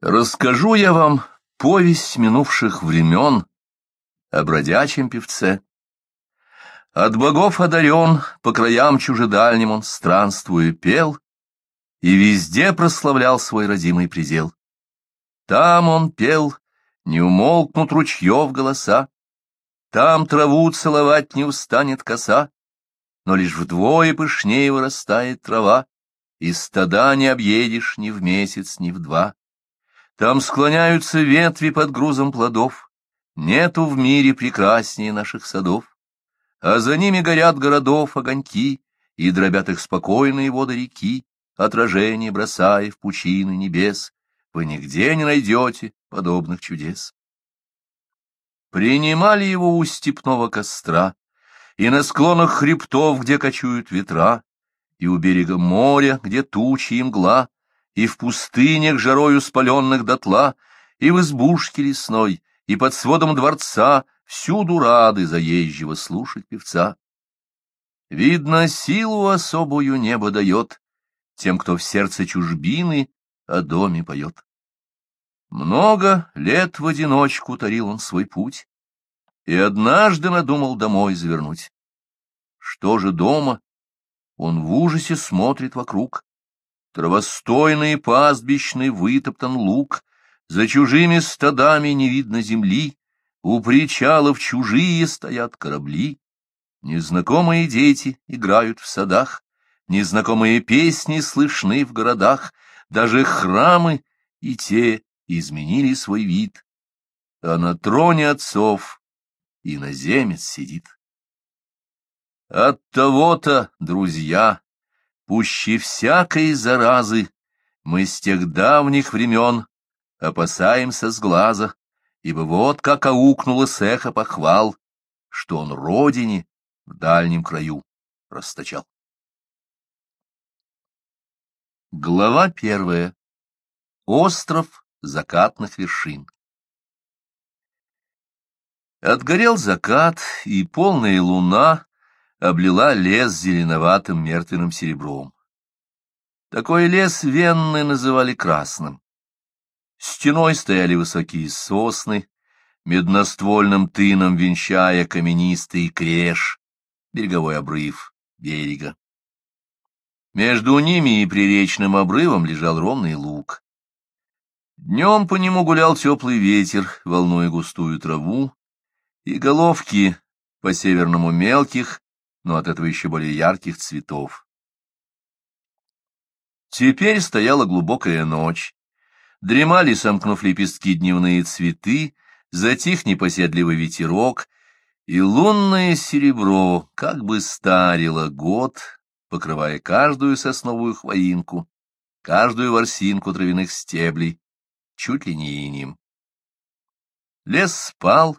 Расскажу я вам повесть минувших времен о бродячем певце. От богов одарен, по краям чужедальним он, странствуя, пел, и везде прославлял свой родимый предел. Там он пел, не умолкнут ручьев голоса, там траву целовать не устанет коса, но лишь вдвое пышнее вырастает трава, и стада не объедешь ни в месяц, ни в два. Там склоняются ветви под грузом плодов, нету в мире прекраснее наших садов, а за ними горят городов огоньки, и дробят их спокойные воды реки, отражение бросая в пучины небес, вы нигде не найдете подобных чудес. Принимали его у степного костра, и на склонах хребтов, где кочуют ветра, и у берега моря, где тучи и мгла, и в пустынях жарою спаленных дотла, и в избушке лесной, и под сводом дворца, всюду рады заезжего слушать певца. Видно, силу особую небо дает тем, кто в сердце чужбины о доме поет. Много лет в одиночку тарил он свой путь, и однажды надумал домой завернуть. Что же дома? Он в ужасе смотрит вокруг. Травостойный пастбищный вытоптан луг, за чужими стадами не видно земли, у причалов чужие стоят корабли. Незнакомые дети играют в садах, незнакомые песни слышны в городах, даже храмы и те изменили свой вид, а на троне отцов иноземец сидит. От того-то, друзья, пуще всякой заразы, мы с тех давних времен опасаемся с глаза, ибо вот как аукнуло с эхо похвал, что он родине в дальнем краю расточал. Глава первая. Остров закатных вершин. Отгорел закат, и полная луна облила лес зеленоватым мертвенным серебром. Такой лес венны называли красным. Стеной стояли высокие сосны, медноствольным тыном венчая каменистый креш, береговой обрыв берега. Между ними и приречным обрывом лежал ровный луг. Днем по нему гулял теплый ветер, волнуя густую траву, и головки по-северному мелких, но от этого еще более ярких цветов. Теперь стояла глубокая ночь. Дремали, сомкнув лепестки, дневные цветы, затих непоседливый ветерок, и лунное серебро как бы старило год, покрывая каждую сосновую хвоинку, каждую ворсинку травяных стеблей, чуть ли не инем. Лес спал,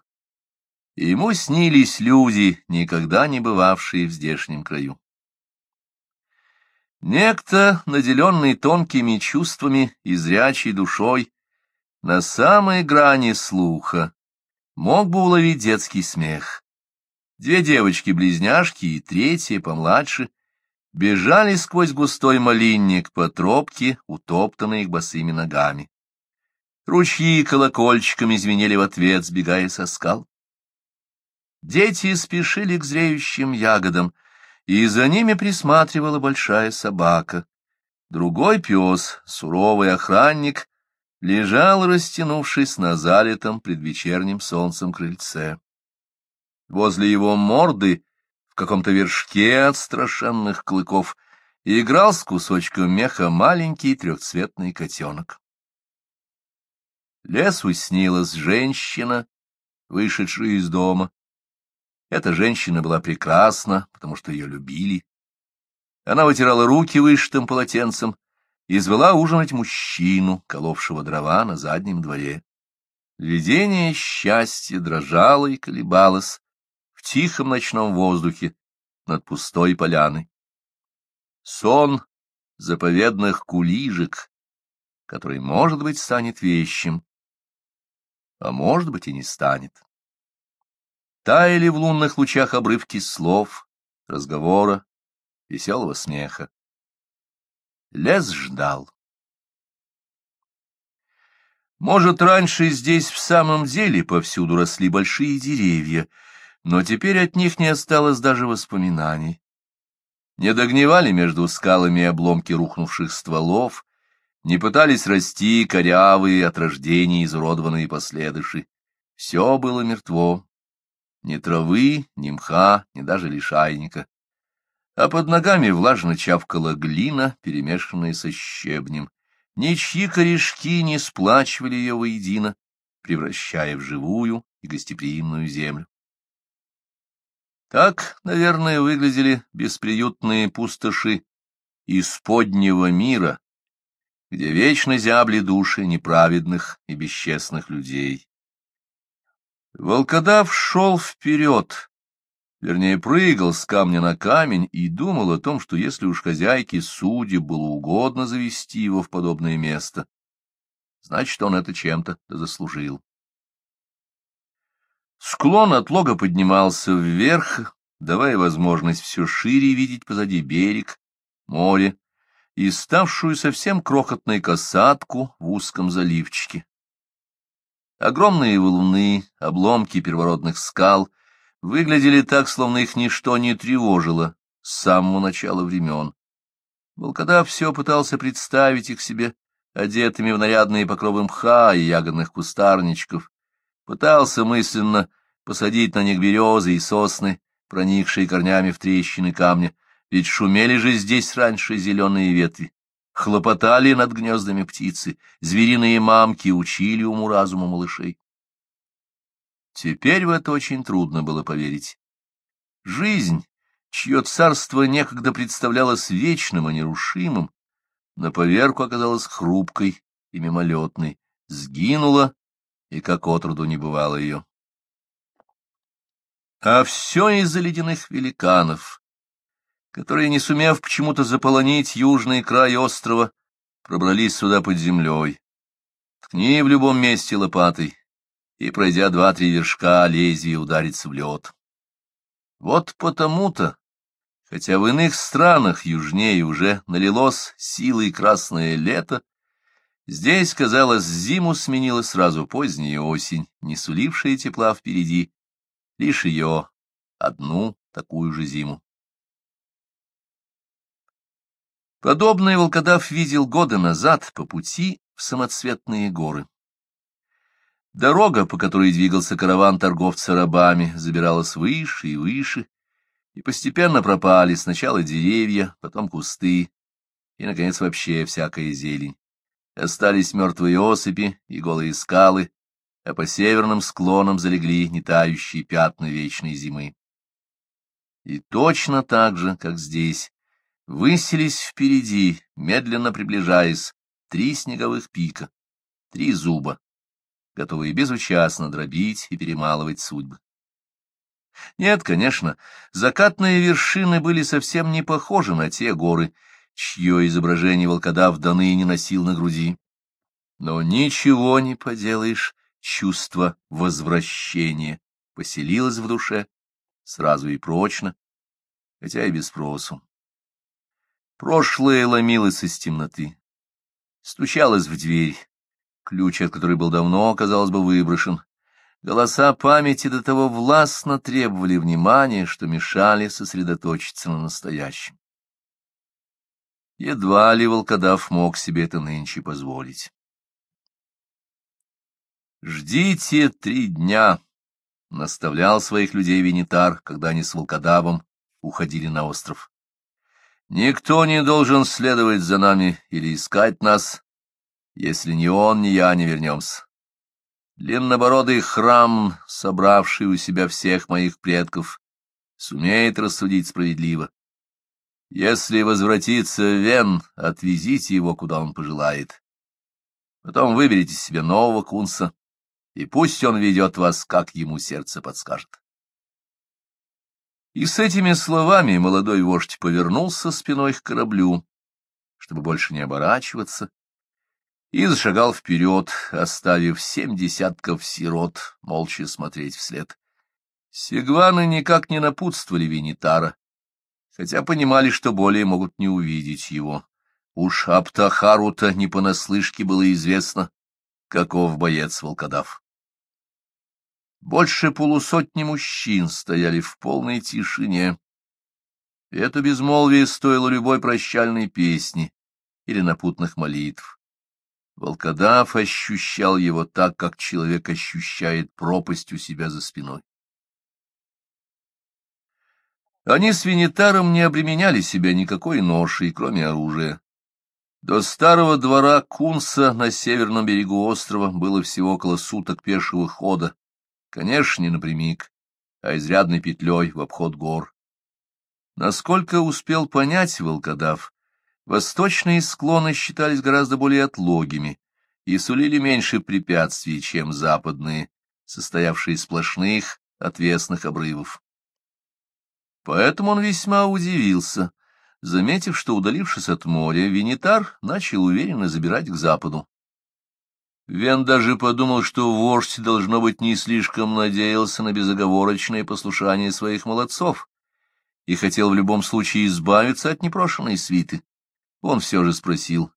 и ему снились люди, никогда не бывавшие в здешнем краю. Некто, наделенный тонкими чувствами и зрячей душой, на самой грани слуха, мог бы уловить детский смех. Две девочки-близняшки и третья, помладше, бежали сквозь густой малинник по тропке, утоптанной их босыми ногами. Ручьи колокольчиками звенели в ответ, сбегая со скал. Дети спешили к зреющим ягодам, и за ними присматривала большая собака. Другой пес, суровый охранник, лежал, растянувшись на залитом предвечерним солнцем крыльце. Возле его морды, в каком-то вершке от страшенных клыков, играл с кусочком меха маленький трехцветный котенок. Лесу снилась женщина, вышедшая из дома. Эта женщина была прекрасна, потому что ее любили. Она вытирала руки вышитым полотенцем и звала ужинать мужчину, коловшего дрова на заднем дворе. Видение счастья дрожало и колебалось в тихом ночном воздухе над пустой поляной. Сон заповедных кулижек, который, может быть, станет вещим, а может быть и не станет. Таяли в лунных лучах обрывки слов, разговора, веселого смеха. Лес ждал. Может, раньше здесь в самом деле повсюду росли большие деревья, но теперь от них не осталось даже воспоминаний. Не догнивали между скалами обломки рухнувших стволов, не пытались расти корявые от рождения изуродованные последыши. Все было мертво. Ни травы, ни мха, ни даже лишайника. А под ногами влажно чавкала глина, перемешанная со щебнем. Ничьи корешки не сплачивали ее воедино, превращая в живую и гостеприимную землю. Так, наверное, выглядели бесприютные пустоши из поднего мира, где вечно зябли души неправедных и бесчестных людей. Волкодав шел вперед, вернее, прыгал с камня на камень и думал о том, что если уж хозяйке судеб было угодно завести его в подобное место, значит, он это чем-то заслужил. Склон от лога поднимался вверх, давая возможность все шире видеть позади берег, море и ставшую совсем крохотной касатку в узком заливчике. Огромные валуны, обломки первородных скал выглядели так, словно их ничто не тревожило с самого начала времен. Волкодав все пытался представить их себе одетыми в нарядные покровы мха и ягодных кустарничков, пытался мысленно посадить на них березы и сосны, проникшие корнями в трещины камня, ведь шумели же здесь раньше зеленые ветви, хлопотали над гнездами птицы, звериные мамки учили уму-разуму малышей. Теперь в это очень трудно было поверить. Жизнь, чье царство некогда представлялось вечным и нерушимым, на поверку оказалась хрупкой и мимолетной, сгинула, и как отроду не бывало ее. А все из-за ледяных великанов, которые, не сумев почему-то заполонить южный край острова, пробрались сюда под землей. Ткни в любом месте лопатой, и, пройдя два-три вершка, лезвие ударится в лед. Вот потому-то, хотя в иных странах южнее уже налилось силой красное лето, здесь, казалось, зиму сменила сразу поздняя осень, не сулившая тепла впереди, лишь ее одну такую же зиму. Подобный волкодав видел годы назад по пути в самоцветные горы. Дорога, по которой двигался караван торговца рабами, забиралась выше и выше, и постепенно пропали сначала деревья, потом кусты, и, наконец, вообще всякая зелень. Остались мертвые осыпи и голые скалы, а по северным склонам залегли нетающие пятна вечной зимы. И точно так же, как здесь, Высились впереди, медленно приближаясь, три снеговых пика, три зуба, готовые безучастно дробить и перемалывать судьбы. Нет, конечно, закатные вершины были совсем не похожи на те горы, чье изображение волкодав даны не носил на груди. Но ничего не поделаешь, чувство возвращения поселилось в душе сразу и прочно, хотя и без спросу. Прошлое ломилось из темноты. Стучалось в дверь, ключ от которой был давно, казалось бы, выброшен. Голоса памяти до того властно требовали внимания, что мешали сосредоточиться на настоящем. Едва ли волкодав мог себе это нынче позволить. «Ждите три дня», — наставлял своих людей Венитар, когда они с волкодавом уходили на остров. Никто не должен следовать за нами или искать нас, если ни он, ни я не вернемся. Длиннобородый храм, собравший у себя всех моих предков, сумеет рассудить справедливо. Если возвратится Вен, отвезите его, куда он пожелает. Потом выберите себе нового кунса, и пусть он ведет вас, как ему сердце подскажет. И с этими словами молодой вождь повернулся спиной к кораблю, чтобы больше не оборачиваться, и зашагал вперед, оставив семь десятков сирот молча смотреть вслед. Сигваны никак не напутствовали Винитара, хотя понимали, что более могут не увидеть его. Уж Аптахару-то не понаслышке было известно, каков боец волкодав. Больше полусотни мужчин стояли в полной тишине. Это безмолвие стоило любой прощальной песни или напутных молитв. Волкодав ощущал его так, как человек ощущает пропасть у себя за спиной. Они с Винитаром не обременяли себя никакой ношей, кроме оружия. До старого двора Кунса на северном берегу острова было всего около суток пешего хода, конечно, не напрямик, а изрядной петлей в обход гор. Насколько успел понять волкодав, восточные склоны считались гораздо более отлогими и сулили меньше препятствий, чем западные, состоявшие из сплошных отвесных обрывов. Поэтому он весьма удивился, заметив, что, удалившись от моря, Винитар начал уверенно забирать к западу. Вен даже подумал, что вождь, должно быть, не слишком надеялся на безоговорочное послушание своих молодцов и хотел в любом случае избавиться от непрошенной свиты. Он все же спросил,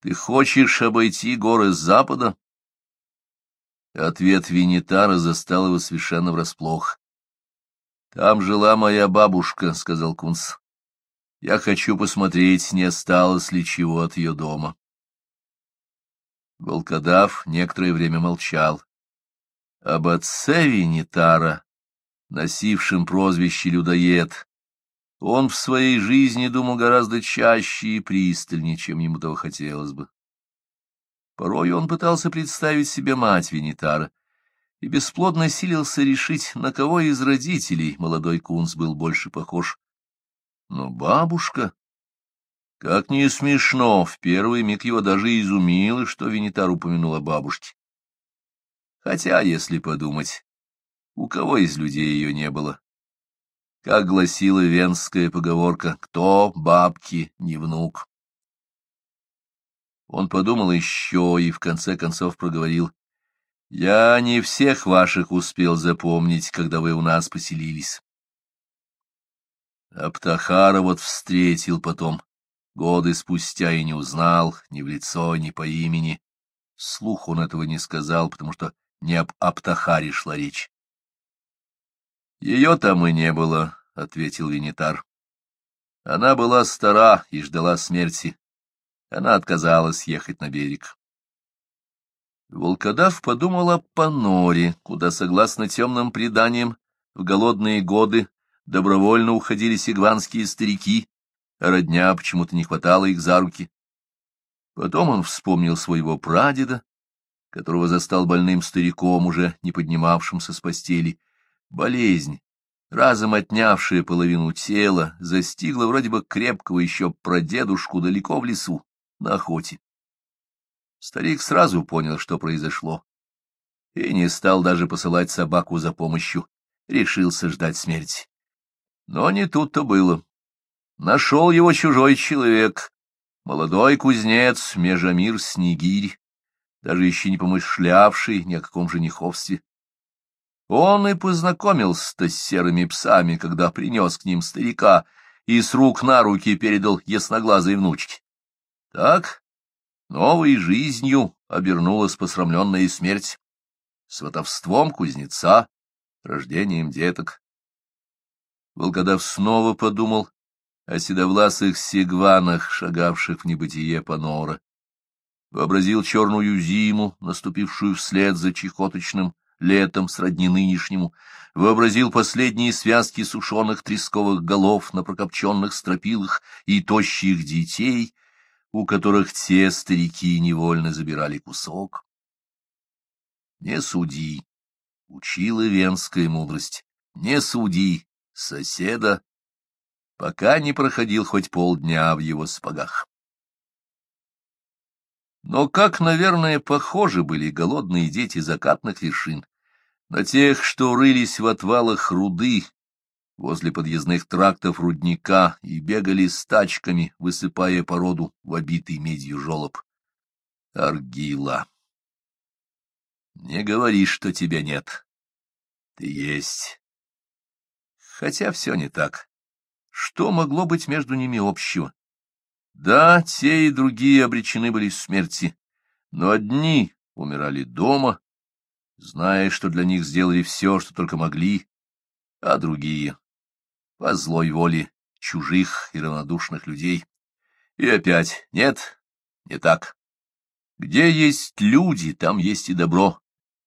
«Ты хочешь обойти горы с запада?» Ответ Винитара застал его совершенно врасплох. Там жила моя бабушка, — сказал Кунс. Я хочу посмотреть, не осталось ли чего от ее дома. Волкодав некоторое время молчал. Об отце Винитара, носившем прозвище Людоед, он в своей жизни думал гораздо чаще и пристальнее, чем ему того хотелось бы. Порой он пытался представить себе мать Винитара, и бесплодно силился решить, на кого из родителей молодой Кунс был больше похож. Но бабушка... Как не смешно, в первый миг его даже изумило, что Винитар упомянул о бабушке. Хотя, если подумать, у кого из людей ее не было? Как гласила венская поговорка, кто бабки не внук. Он подумал еще и в конце концов проговорил. Я не всех ваших успел запомнить, когда вы у нас поселились. Аптахара вот встретил потом, годы спустя и не узнал ни в лицо, ни по имени. Слух он этого не сказал, потому что не об Аптахаре шла речь. — Ее там и не было, — ответил Винитар. Она была стара и ждала смерти. Она отказалась ехать на берег. Волкодав подумал о Паноре, куда, согласно темным преданиям, в голодные годы добровольно уходили сигванские старики, родня почему-то не хватало их за руки. Потом он вспомнил своего прадеда, которого застал больным стариком, уже не поднимавшимся с постели. Болезнь, разом отнявшая половину тела, застигла вроде бы крепкого еще прадедушку далеко в лесу, на охоте. Старик сразу понял, что произошло, и не стал даже посылать собаку за помощью, решился ждать смерти. Но не тут-то было. Нашел его чужой человек, молодой кузнец Межамир Снегирь, даже еще не помышлявший ни о каком жениховстве. Он и познакомился с серыми псами, когда принес к ним старика и с рук на руки передал ясноглазой внучке. Так Новой жизнью обернулась посрамленная смерть, сватовством кузнеца, рождением деток. Волкодав снова подумал о седовласых сигванах, шагавших в небытие Панора. Вообразил черную зиму, наступившую вслед за чехоточным летом сродни нынешнему, вообразил последние связки сушеных тресковых голов на прокопченных стропилах и тощих детей — у которых те старики невольно забирали кусок. Не суди, учила венская мудрость, не суди соседа, пока не проходил хоть полдня в его спагах. Но как, наверное, похожи были голодные дети закатных вершин на тех, что рылись в отвалах руды возле подъездных трактов рудника и бегали с тачками, высыпая породу в обитый медью жолоб. Аргила. Не говори, что тебя нет. Ты есть. Хотя все не так. Что могло быть между ними общего? Да, те и другие обречены были смерти, но одни умирали дома, зная, что для них сделали все, что только могли, а другие — по злой воле чужих и равнодушных людей. И опять нет, не так. Где есть люди, там есть и добро,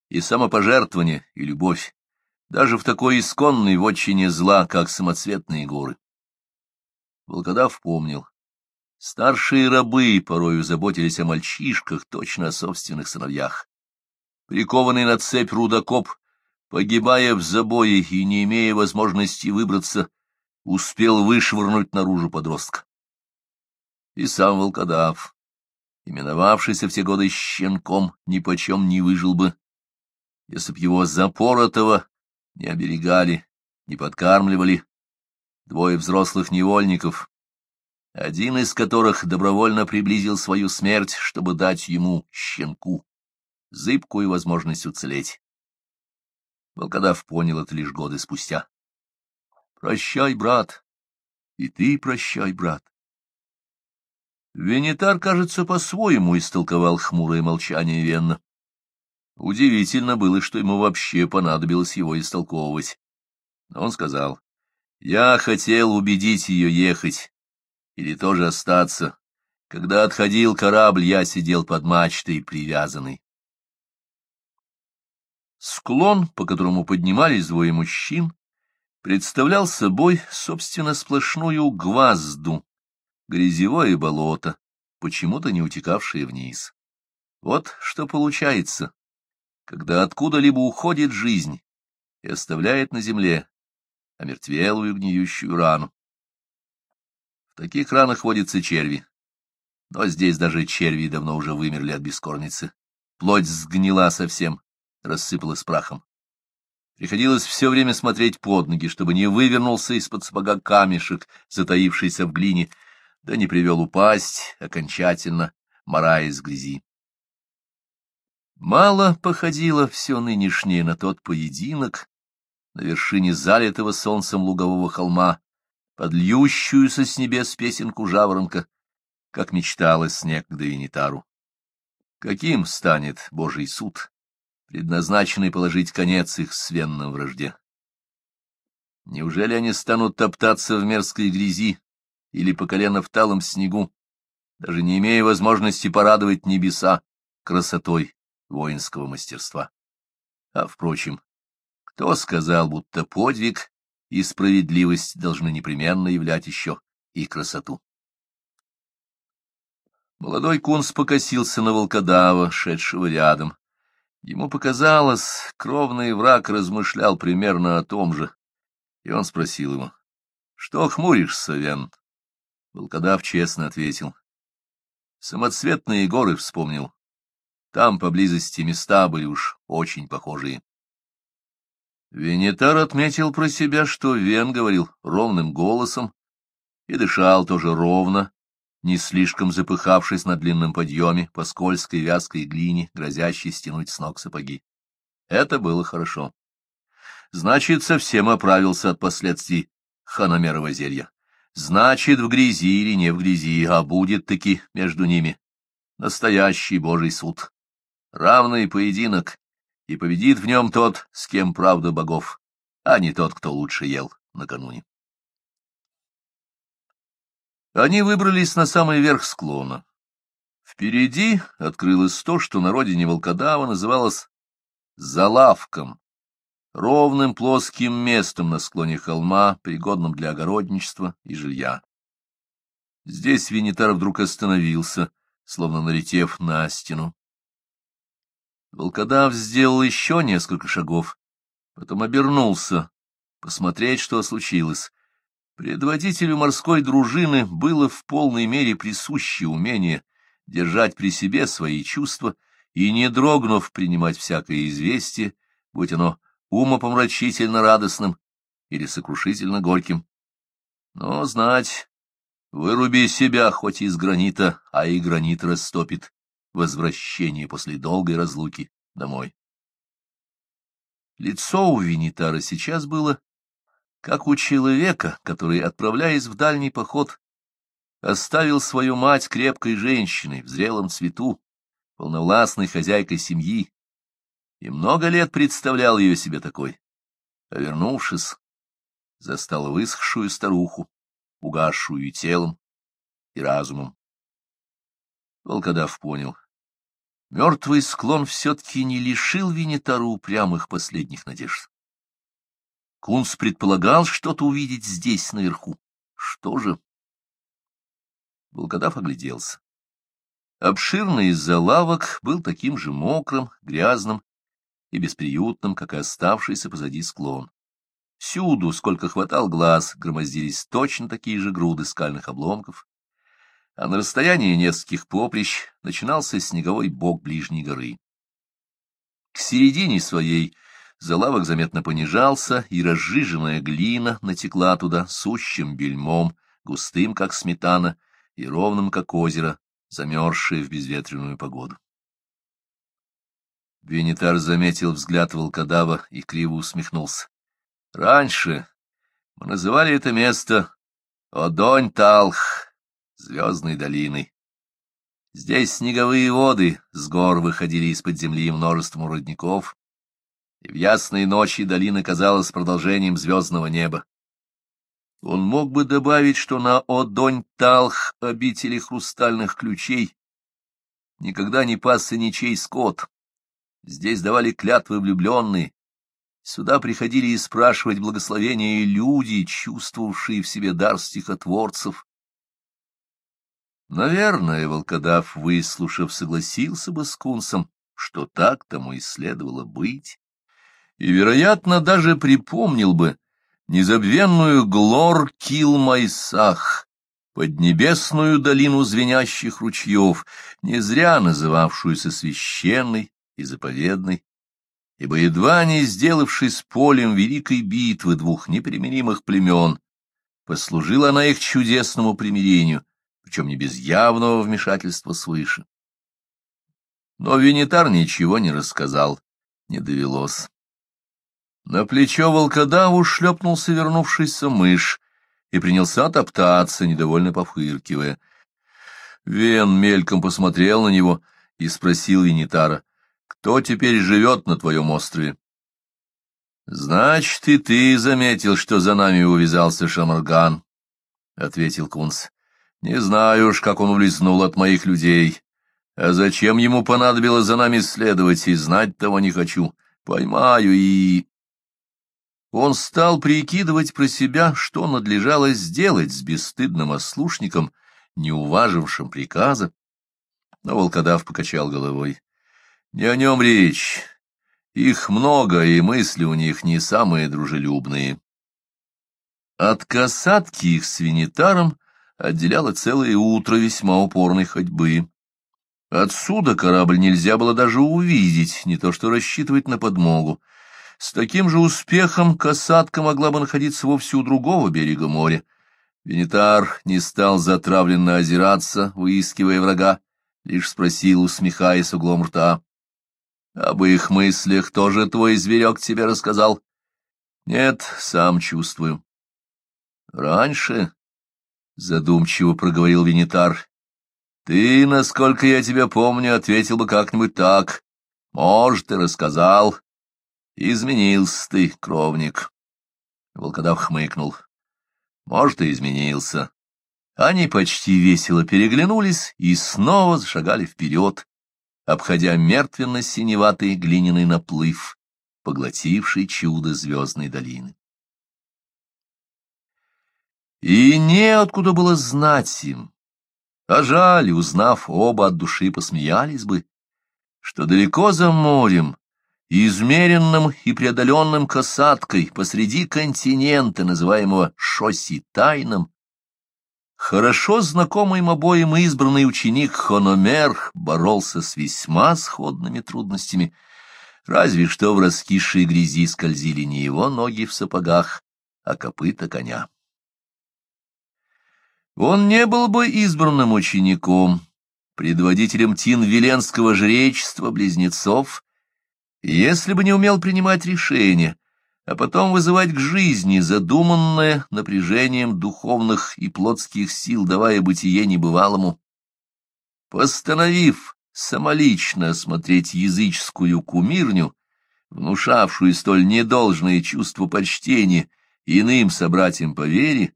и самопожертвование, и любовь, даже в такой исконной вотчине зла, как самоцветные горы. Волкодав помнил. Старшие рабы порою заботились о мальчишках, точно о собственных сыновьях. Прикованный на цепь рудокоп, погибая в забое и не имея возможности выбраться, успел вышвырнуть наружу подростка. И сам волкодав, именовавшийся в те годы щенком, нипочем не выжил бы, если б его запоротого не оберегали, не подкармливали двое взрослых невольников, один из которых добровольно приблизил свою смерть, чтобы дать ему, щенку, зыбкую возможность уцелеть. Волкодав понял это лишь годы спустя. «Прощай, брат, и ты прощай, брат». Венитар, кажется, по-своему истолковал хмурое молчание Венна. Удивительно было, что ему вообще понадобилось его истолковывать. Но он сказал, «Я хотел убедить ее ехать, или тоже остаться. Когда отходил корабль, я сидел под мачтой, привязанный». Склон, по которому поднимались двое мужчин, представлял собой, собственно, сплошную гвазду, грязевое болото, почему-то не утекавшее вниз. Вот что получается, когда откуда-либо уходит жизнь и оставляет на земле омертвелую гниющую рану. В таких ранах водятся черви, но здесь даже черви давно уже вымерли от бескормицы. Плоть сгнила совсем, рассыпалась прахом. Приходилось все время смотреть под ноги, чтобы не вывернулся из-под сапога камешек, затаившийся в глине, да не привел упасть окончательно, мораясь в грязи. Мало походило все нынешнее на тот поединок на вершине залитого солнцем лугового холма, подльющуюся с небес песенку жаворонка, как мечталось некогда Венитару. Каким станет Божий суд, предназначенный положить конец их свенной вражде? Неужели они станут топтаться в мерзкой грязи или по колено в талом снегу, даже не имея возможности порадовать небеса красотой воинского мастерства. А, впрочем, кто сказал, будто подвиг и справедливость должны непременно являть еще и красоту? Молодой кунс покосился на волкодава, шедшего рядом. Ему показалось, кровный враг размышлял примерно о том же, и он спросил его, — Что хмуришься, Вен? Волкодав честно ответил. — Самоцветные горы вспомнил. Там поблизости места были уж очень похожие. Венетар отметил про себя, что Вен говорил ровным голосом и дышал тоже ровно, не слишком запыхавшись на длинном подъеме по скользкой вязкой глине, грозящей стянуть с ног сапоги. Это было хорошо. Значит, совсем оправился от последствий ханомерова зелья. Значит, в грязи или не в грязи, а будет таки между ними настоящий божий суд равный поединок, и победит в нем тот, с кем правда богов, а не тот, кто лучше ел накануне. Они выбрались на самый верх склона. Впереди открылось то, что на родине волкодава называлось «залавком», ровным плоским местом на склоне холма, пригодным для огородничества и жилья. Здесь Винитар вдруг остановился, словно налетев на стену. Волкодав сделал еще несколько шагов, потом обернулся, посмотреть, что случилось. Предводителю морской дружины было в полной мере присуще умение держать при себе свои чувства и, не дрогнув, принимать всякое известие, будь оно умопомрачительно радостным или сокрушительно горьким. Но знать, выруби себя хоть из гранита, а и гранит растопит возвращение после долгой разлуки домой. Лицо у Винитара сейчас было как у человека, который, отправляясь в дальний поход, оставил свою мать крепкой женщиной в зрелом цвету, полновластной хозяйкой семьи, и много лет представлял ее себе такой. А вернувшись, застал высохшую старуху, угасшую телом и разумом. Волкодав понял. Мертвый склон все-таки не лишил Винитару упрямых последних надежд. Кунс предполагал что-то увидеть здесь, наверху. Что же? Волкодав огляделся. Обширный залавок был таким же мокрым, грязным и бесприютным, как и оставшийся позади склон. Всюду, сколько хватал глаз, громоздились точно такие же груды скальных обломков, а на расстоянии нескольких поприщ начинался снеговой бок ближней горы. К середине своей залавок заметно понижался, и разжиженная глина натекла туда сущим бельмом, густым, как сметана, и ровным, как озеро, замерзшее в безветренную погоду. Венитар заметил взгляд волкодава и криво усмехнулся. — Раньше мы называли это место Одонь-Талх, звездной долиной. Здесь снеговые воды с гор выходили из-под земли множеством родников, и в ясные ночи долина казалась продолжением звездного неба. Он мог бы добавить, что на Одонь-Талх обители хрустальных ключей никогда не пасся ничей скот, Здесь давали клятвы влюбленные. Сюда приходили и спрашивать благословения люди, чувствовавшие в себе дар стихотворцев. Наверное, волкодав, выслушав, согласился бы с Кунсом, что так тому и следовало быть, и, вероятно, даже припомнил бы незабвенную Глор Килмайсах, поднебесную долину звенящих ручьев, не зря называвшуюся священной, и заповедной, ибо едва не сделавшись полем великой битвы двух непримиримых племен, послужила она их чудесному примирению, причем не без явного вмешательства свыше. Но Венитар ничего не рассказал, не довелось. На плечо волкодаву шлепнулся вернувшийся мышь и принялся топтаться, недовольно пофыркивая. Вен мельком посмотрел на него и спросил Венитара, кто теперь живет на твоем острове? — Значит, и ты заметил, что за нами увязался Шамарган, — ответил Кунс. — Не знаю уж, как он улизнул от моих людей. А зачем ему понадобилось за нами следовать, и знать того не хочу. Поймаю и... Он стал прикидывать про себя, что надлежало сделать с бесстыдным ослушником, не уважившим приказа. Но волкодав покачал головой. Не о нем речь. Их много, и мысли у них не самые дружелюбные. От касатки их с винитаром отделяло целое утро весьма упорной ходьбы. Отсюда корабль нельзя было даже увидеть, не то что рассчитывать на подмогу. С таким же успехом касатка могла бы находиться вовсе у другого берега моря. Венитар не стал затравленно озираться, выискивая врага, лишь спросил, усмехаясь углом рта. Об их мыслях тоже твой зверек тебе рассказал? Нет, сам чувствую. Раньше, — задумчиво проговорил Венитар, — ты, насколько я тебя помню, ответил бы как-нибудь так. Может, и рассказал. Изменился ты, кровник. Волкодав хмыкнул. Может, и изменился. Они почти весело переглянулись и снова зашагали вперед, обходя мертвенно-синеватый глиняный наплыв, поглотивший чудо звездной долины. И неоткуда было знать им, а жаль, узнав оба от души, посмеялись бы, что далеко за морем, измеренным и преодоленным касаткой посреди континента, называемого Шоси Тайном, Хорошо знакомый им обоим избранный ученик Хономер боролся с весьма сходными трудностями, разве что в раскисшей грязи скользили не его ноги в сапогах, а копыта коня. Он не был бы избранным учеником, предводителем Тин-Веленского жречества близнецов, если бы не умел принимать решения, а потом вызывать к жизни задуманное напряжением духовных и плотских сил, давая бытие небывалому. Постановив самолично осмотреть языческую кумирню, внушавшую столь недолжное чувство почтения иным собратьям по вере,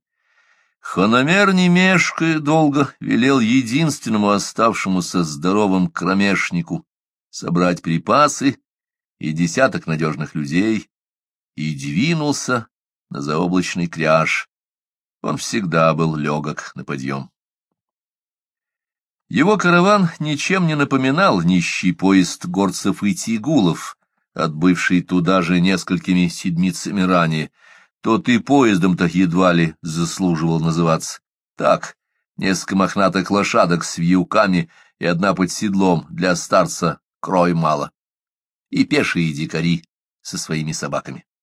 Хономер, не мешкая долго, велел единственному оставшемуся здоровым кромешнику собрать припасы и десяток надежных людей, и двинулся на заоблачный кряж. Он всегда был легок на подъем. Его караван ничем не напоминал нищий поезд горцев и тигулов, отбывший туда же несколькими седмицами ранее, тот и поездом-то едва ли заслуживал называться. Так, несколько мохнатых лошадок с вьюками и одна под седлом для старца крой мало. И пешие дикари со своими собаками.